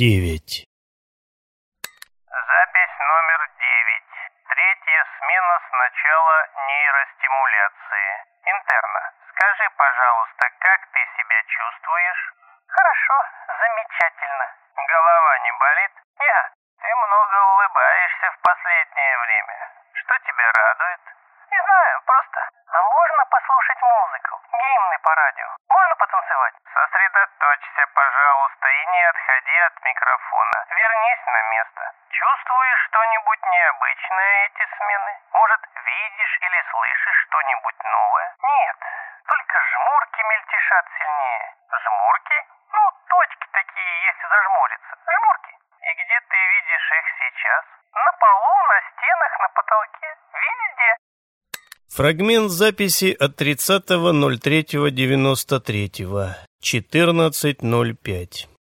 девять. Запись номер девять. Третья смена с начала нейростимуляции. Интерна, скажи, пожалуйста, как ты себя чувствуешь? Хорошо, замечательно. Голова не болит? Я. Ты много улыбаешься в последнее время. Что тебя радует? Не знаю, просто. А можно послушать музыку? Гимны по радио. Можно потанцевать? Сосредоточься, пожалуйста, и не отходи от микрофона. Вернись на место. Чувствуешь что-нибудь необычное эти смены? Может, видишь или слышишь что-нибудь новое? Нет, только жмурки мельтешат сильнее. Жмурки? Ну, точки такие есть зажмуриться. Жмурки. И где ты видишь их сейчас? На полу, на стенах, на потолке? Везде. Фрагмент записи от 30.03.93. 14.05.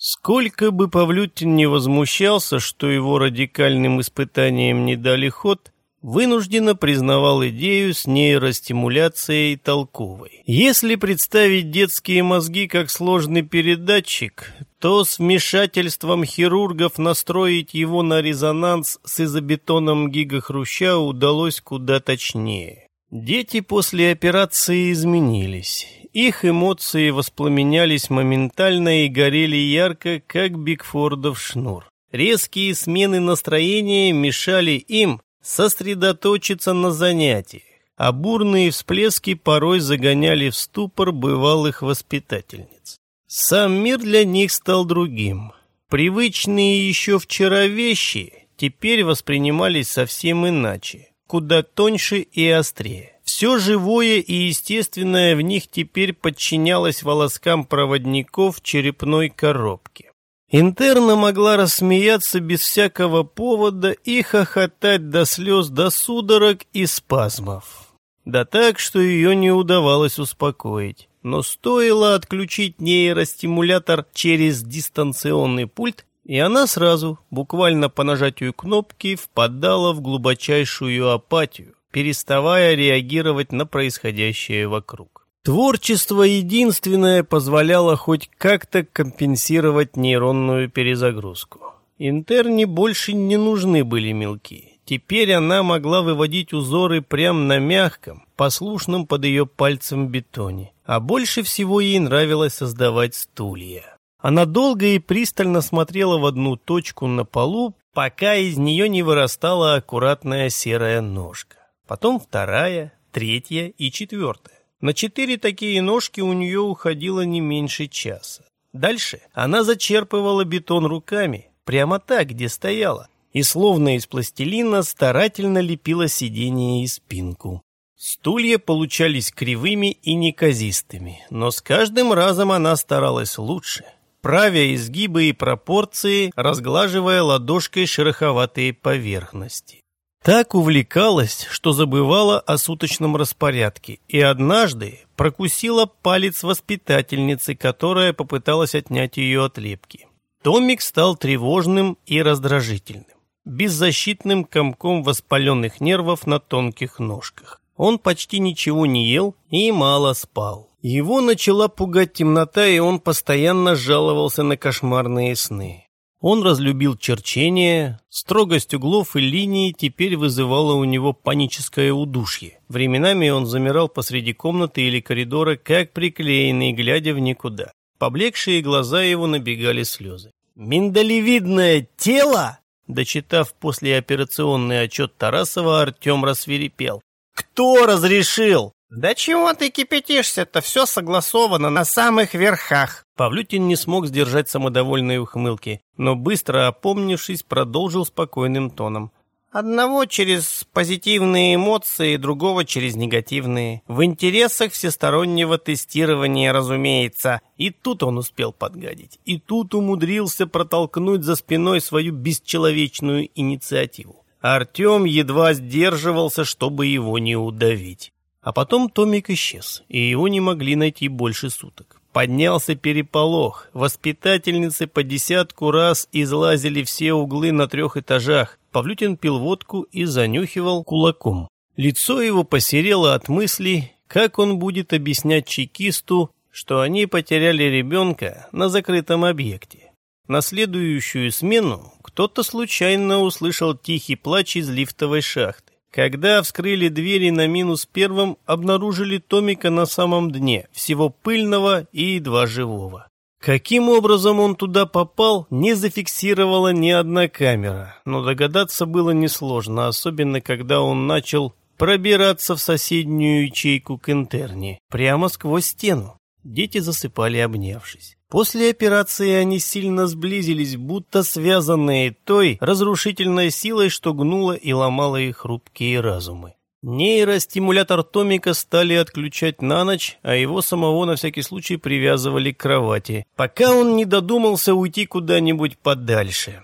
Сколько бы Павлютин не возмущался, что его радикальным испытаниям не дали ход, вынужденно признавал идею с нейростимуляцией толковой. Если представить детские мозги как сложный передатчик, то с вмешательством хирургов настроить его на резонанс с изобетоном гигахруща удалось куда точнее. Дети после операции изменились. Их эмоции воспламенялись моментально и горели ярко, как Бигфордов шнур. Резкие смены настроения мешали им сосредоточиться на занятиях, а бурные всплески порой загоняли в ступор бывалых воспитательниц. Сам мир для них стал другим. Привычные еще вчера вещи теперь воспринимались совсем иначе, куда тоньше и острее. Все живое и естественное в них теперь подчинялось волоскам проводников черепной коробки. Интерна могла рассмеяться без всякого повода и хохотать до слез, до судорог и спазмов. Да так, что ее не удавалось успокоить. Но стоило отключить нейростимулятор через дистанционный пульт, и она сразу, буквально по нажатию кнопки, впадала в глубочайшую апатию, переставая реагировать на происходящее вокруг. Творчество единственное позволяло хоть как-то компенсировать нейронную перезагрузку. Интерне больше не нужны были мелки. Теперь она могла выводить узоры прямо на мягком, послушном под ее пальцем бетоне. А больше всего ей нравилось создавать стулья. Она долго и пристально смотрела в одну точку на полу, пока из нее не вырастала аккуратная серая ножка. Потом вторая, третья и четвертая. На четыре такие ножки у нее уходило не меньше часа. Дальше она зачерпывала бетон руками, прямо так, где стояла, и словно из пластилина старательно лепила сиденье и спинку. Стулья получались кривыми и неказистыми, но с каждым разом она старалась лучше, правя изгибы и пропорции, разглаживая ладошкой шероховатые поверхности. Так увлекалась, что забывала о суточном распорядке, и однажды прокусила палец воспитательницы, которая попыталась отнять ее от лепки. Томик стал тревожным и раздражительным, беззащитным комком воспаленных нервов на тонких ножках. Он почти ничего не ел и мало спал. Его начала пугать темнота, и он постоянно жаловался на кошмарные сны. Он разлюбил черчение, строгость углов и линий теперь вызывала у него паническое удушье. Временами он замирал посреди комнаты или коридора, как приклеенный, глядя в никуда. Поблекшие глаза его набегали слезы. «Миндалевидное тело!» Дочитав послеоперационный отчет Тарасова, Артем рассверепел. «Кто разрешил?» «Да чего ты кипятишься-то? Все согласовано на самых верхах!» Павлютин не смог сдержать самодовольные ухмылки, но быстро опомнившись, продолжил спокойным тоном. Одного через позитивные эмоции, другого через негативные. В интересах всестороннего тестирования, разумеется. И тут он успел подгадить. И тут умудрился протолкнуть за спиной свою бесчеловечную инициативу. Артем едва сдерживался, чтобы его не удавить. А потом Томик исчез, и его не могли найти больше суток. Поднялся переполох. Воспитательницы по десятку раз излазили все углы на трех этажах. Павлютин пил водку и занюхивал кулаком. Лицо его посерело от мыслей, как он будет объяснять чекисту, что они потеряли ребенка на закрытом объекте. На следующую смену кто-то случайно услышал тихий плач из лифтовой шахты. Когда вскрыли двери на минус первом, обнаружили Томика на самом дне, всего пыльного и едва живого. Каким образом он туда попал, не зафиксировала ни одна камера, но догадаться было несложно, особенно когда он начал пробираться в соседнюю ячейку к интерне, прямо сквозь стену. Дети засыпали, обнявшись. После операции они сильно сблизились, будто связанные той разрушительной силой, что гнула и ломала их хрупкие разумы. Нейростимулятор Томика стали отключать на ночь, а его самого на всякий случай привязывали к кровати, пока он не додумался уйти куда-нибудь подальше.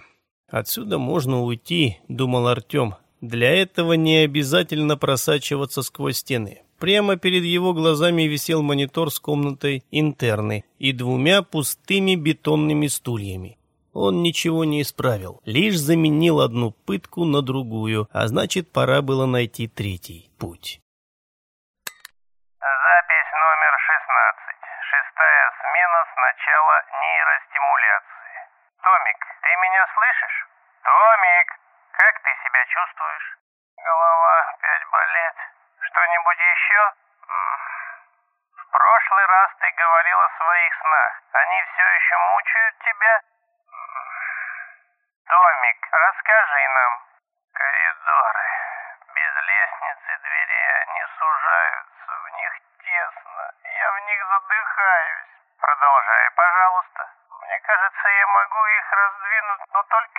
«Отсюда можно уйти», — думал Артем. «Для этого не обязательно просачиваться сквозь стены. Прямо перед его глазами висел монитор с комнатой интерны и двумя пустыми бетонными стульями. Он ничего не исправил, лишь заменил одну пытку на другую, а значит, пора было найти третий путь. Запись номер 16. Шестая смена с начала нейростимуляции. Томик, ты меня слышишь? Томик, как ты себя чувствуешь? Голова опять болит. Что-нибудь еще? В прошлый раз ты говорил о своих снах. Они все еще мучают тебя? Томик, расскажи нам. Коридоры. Без лестницы двери они сужаются. В них тесно. Я в них задыхаюсь. Продолжай, пожалуйста. Мне кажется, я могу их раздвинуть, но только.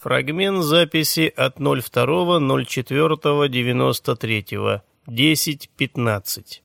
Фрагмент записи от 02.04.93. 10.15.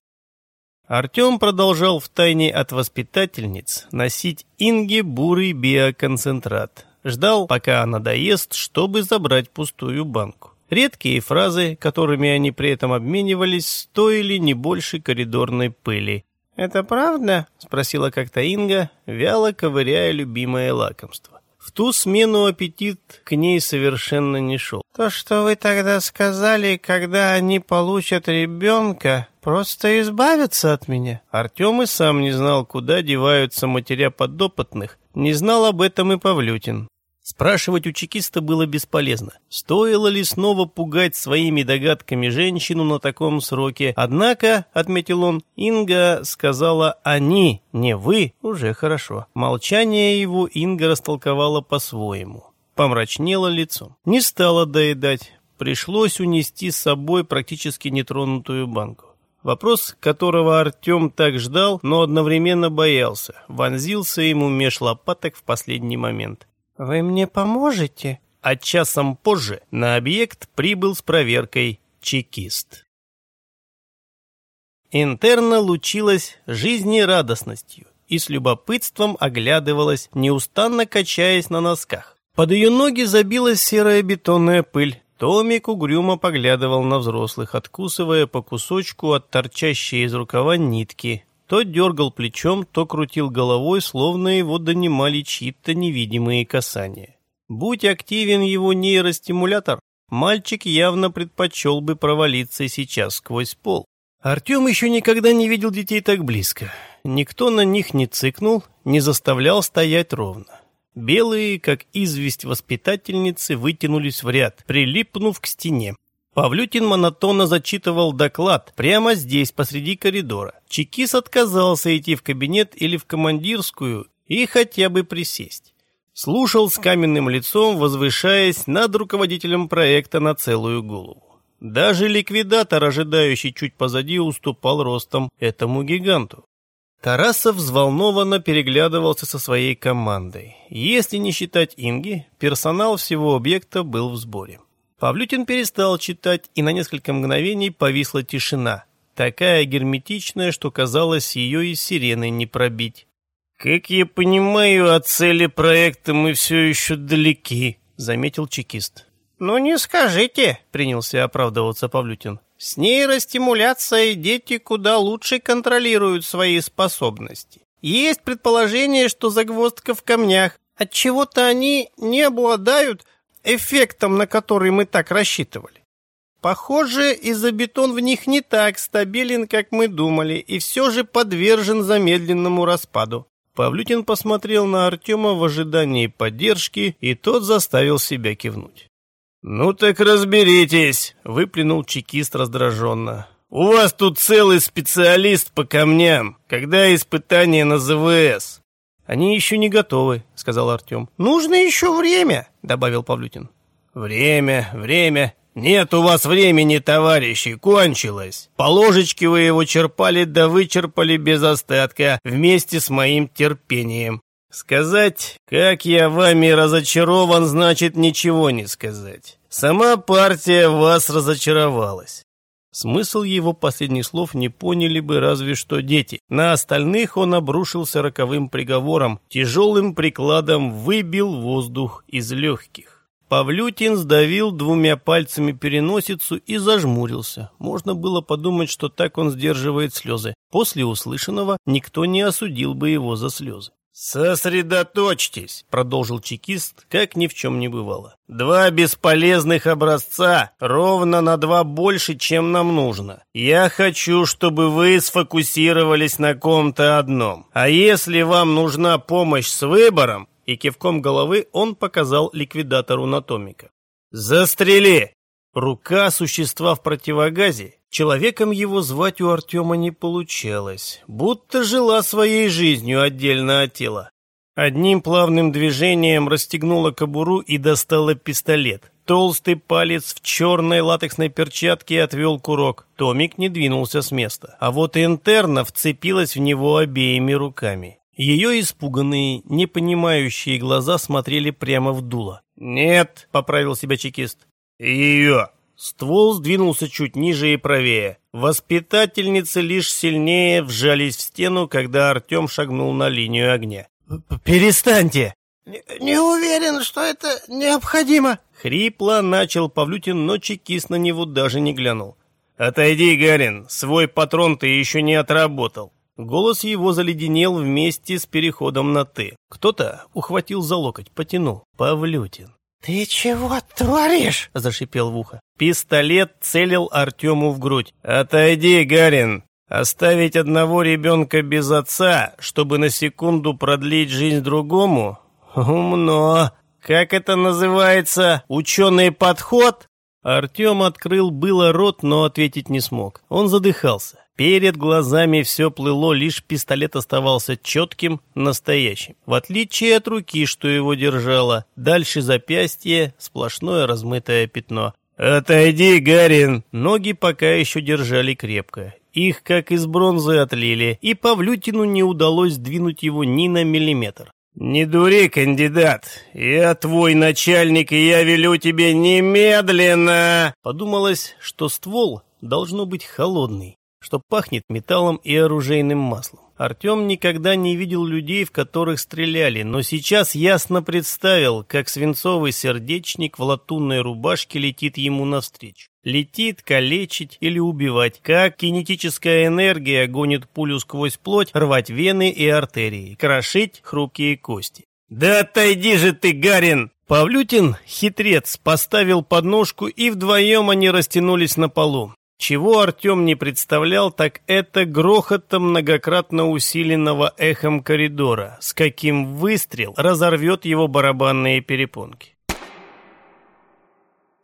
Артем продолжал втайне от воспитательниц носить Инге бурый биоконцентрат. Ждал, пока она доест, чтобы забрать пустую банку. Редкие фразы, которыми они при этом обменивались, стоили не больше коридорной пыли. «Это правда?» – спросила как-то Инга, вяло ковыряя любимое лакомство. В ту смену аппетит к ней совершенно не шел. «То, что вы тогда сказали, когда они получат ребенка, просто избавятся от меня?» Артем и сам не знал, куда деваются матеря подопытных, не знал об этом и Павлютин. Спрашивать у чекиста было бесполезно. Стоило ли снова пугать своими догадками женщину на таком сроке? Однако, отметил он, Инга сказала «они», не «вы», уже хорошо. Молчание его Инга растолковала по-своему. Помрачнело лицо. Не стала доедать. Пришлось унести с собой практически нетронутую банку. Вопрос, которого Артем так ждал, но одновременно боялся, вонзился ему меж лопаток в последний момент. «Вы мне поможете?» А часом позже на объект прибыл с проверкой чекист. Интерна лучилась жизнерадостностью и с любопытством оглядывалась, неустанно качаясь на носках. Под ее ноги забилась серая бетонная пыль. Томик угрюмо поглядывал на взрослых, откусывая по кусочку от торчащей из рукава нитки. То дергал плечом, то крутил головой, словно его донимали чьи-то невидимые касания. Будь активен его нейростимулятор, мальчик явно предпочел бы провалиться сейчас сквозь пол. Артем еще никогда не видел детей так близко. Никто на них не цыкнул, не заставлял стоять ровно. Белые, как известь воспитательницы, вытянулись в ряд, прилипнув к стене. Павлютин монотонно зачитывал доклад прямо здесь, посреди коридора. Чекис отказался идти в кабинет или в командирскую и хотя бы присесть. Слушал с каменным лицом, возвышаясь над руководителем проекта на целую голову. Даже ликвидатор, ожидающий чуть позади, уступал ростом этому гиганту. Тарасов взволнованно переглядывался со своей командой. Если не считать Инги, персонал всего объекта был в сборе. Павлютин перестал читать, и на несколько мгновений повисла тишина, такая герметичная, что казалось, ее и сиреной не пробить. «Как я понимаю, от цели проекта мы все еще далеки», — заметил чекист. «Ну не скажите», — принялся оправдываться Павлютин. «С нейростимуляцией дети куда лучше контролируют свои способности. Есть предположение, что загвоздка в камнях. Отчего-то они не обладают эффектом, на который мы так рассчитывали. Похоже, изобетон в них не так стабилен, как мы думали, и все же подвержен замедленному распаду. Павлютин посмотрел на Артема в ожидании поддержки, и тот заставил себя кивнуть. «Ну так разберитесь», — выплюнул чекист раздраженно. «У вас тут целый специалист по камням, когда испытания на ЗВС». «Они еще не готовы», — сказал Артем. «Нужно еще время», — добавил Павлютин. «Время, время. Нет у вас времени, товарищи, кончилось. По ложечке вы его черпали да вычерпали без остатка вместе с моим терпением. Сказать, как я вами разочарован, значит ничего не сказать. Сама партия вас разочаровалась. Смысл его последних слов не поняли бы разве что дети. На остальных он обрушился роковым приговором, тяжелым прикладом выбил воздух из легких. Павлютин сдавил двумя пальцами переносицу и зажмурился. Можно было подумать, что так он сдерживает слезы. После услышанного никто не осудил бы его за слезы. «Сосредоточьтесь», — продолжил чекист, как ни в чем не бывало. «Два бесполезных образца ровно на два больше, чем нам нужно. Я хочу, чтобы вы сфокусировались на ком-то одном. А если вам нужна помощь с выбором, и кивком головы он показал ликвидатору натомика. «Застрели!» Рука существа в противогазе Человеком его звать у Артема не получалось, будто жила своей жизнью отдельно от тела. Одним плавным движением расстегнула кобуру и достала пистолет. Толстый палец в черной латексной перчатке отвел курок. Томик не двинулся с места, а вот интерна вцепилась в него обеими руками. Ее испуганные, непонимающие глаза смотрели прямо в дуло. «Нет», — поправил себя чекист. «Ее». Ствол сдвинулся чуть ниже и правее. Воспитательницы лишь сильнее вжались в стену, когда Артем шагнул на линию огня. «Перестаньте!» не, «Не уверен, что это необходимо!» Хрипло начал Павлютин, но чекист на него даже не глянул. «Отойди, Гарин, свой патрон ты еще не отработал!» Голос его заледенел вместе с переходом на «ты». Кто-то ухватил за локоть, потянул. Павлютин. «Ты чего творишь?» – зашипел в ухо. Пистолет целил Артему в грудь. «Отойди, Гарин! Оставить одного ребенка без отца, чтобы на секунду продлить жизнь другому? Умно! Как это называется? Ученый подход?» Артем открыл было рот, но ответить не смог. Он задыхался. Перед глазами все плыло, лишь пистолет оставался четким, настоящим. В отличие от руки, что его держало, дальше запястье сплошное размытое пятно. «Отойди, Гарин!» Ноги пока еще держали крепко. Их, как из бронзы, отлили, и Павлютину не удалось двинуть его ни на миллиметр. «Не дури, кандидат! Я твой начальник, и я велю тебе немедленно!» Подумалось, что ствол должно быть холодный что пахнет металлом и оружейным маслом. Артем никогда не видел людей, в которых стреляли, но сейчас ясно представил, как свинцовый сердечник в латунной рубашке летит ему навстречу. Летит калечить или убивать, как кинетическая энергия гонит пулю сквозь плоть, рвать вены и артерии, крошить хрупкие кости. «Да отойди же ты, Гарин!» Павлютин, хитрец, поставил подножку, и вдвоем они растянулись на полу. Чего Артем не представлял, так это грохотом многократно усиленного эхом коридора, с каким выстрел разорвет его барабанные перепонки.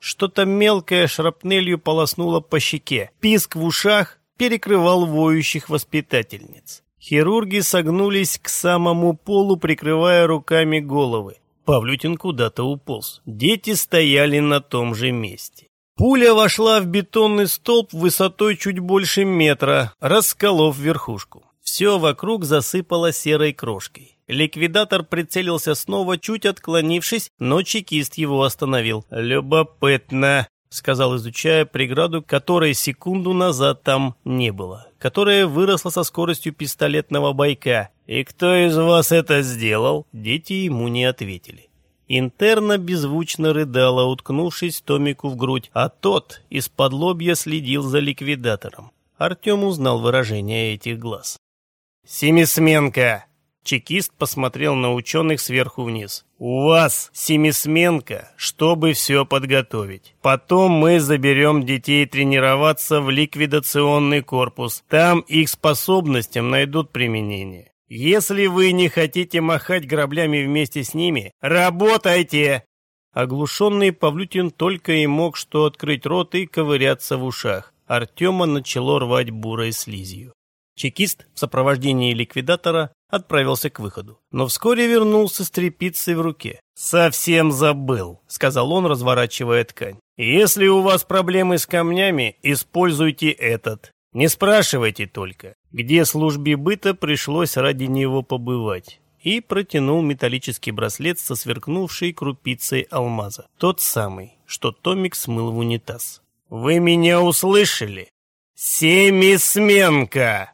Что-то мелкое шрапнелью полоснуло по щеке. Писк в ушах перекрывал воющих воспитательниц. Хирурги согнулись к самому полу, прикрывая руками головы. Павлютин куда-то уполз. Дети стояли на том же месте. Пуля вошла в бетонный столб высотой чуть больше метра, расколов верхушку. Все вокруг засыпало серой крошкой. Ликвидатор прицелился снова, чуть отклонившись, но чекист его остановил. «Любопытно», — сказал, изучая преграду, которой секунду назад там не было, которая выросла со скоростью пистолетного бойка. «И кто из вас это сделал?» Дети ему не ответили. Интерна беззвучно рыдала, уткнувшись Томику в грудь, а тот из-под лобья следил за ликвидатором. Артем узнал выражение этих глаз. «Семисменка!» Чекист посмотрел на ученых сверху вниз. «У вас семисменка, чтобы все подготовить. Потом мы заберем детей тренироваться в ликвидационный корпус. Там их способностям найдут применение. Если вы не хотите махать граблями вместе с ними, работайте!» Оглушенный Павлютин только и мог что открыть рот и ковыряться в ушах. Артема начало рвать бурой слизью. Чекист в сопровождении ликвидатора отправился к выходу, но вскоре вернулся с тряпицей в руке. «Совсем забыл», — сказал он, разворачивая ткань. «Если у вас проблемы с камнями, используйте этот. Не спрашивайте только, где службе быта пришлось ради него побывать». И протянул металлический браслет со сверкнувшей крупицей алмаза. Тот самый, что Томик смыл в унитаз. «Вы меня услышали? Семисменка!»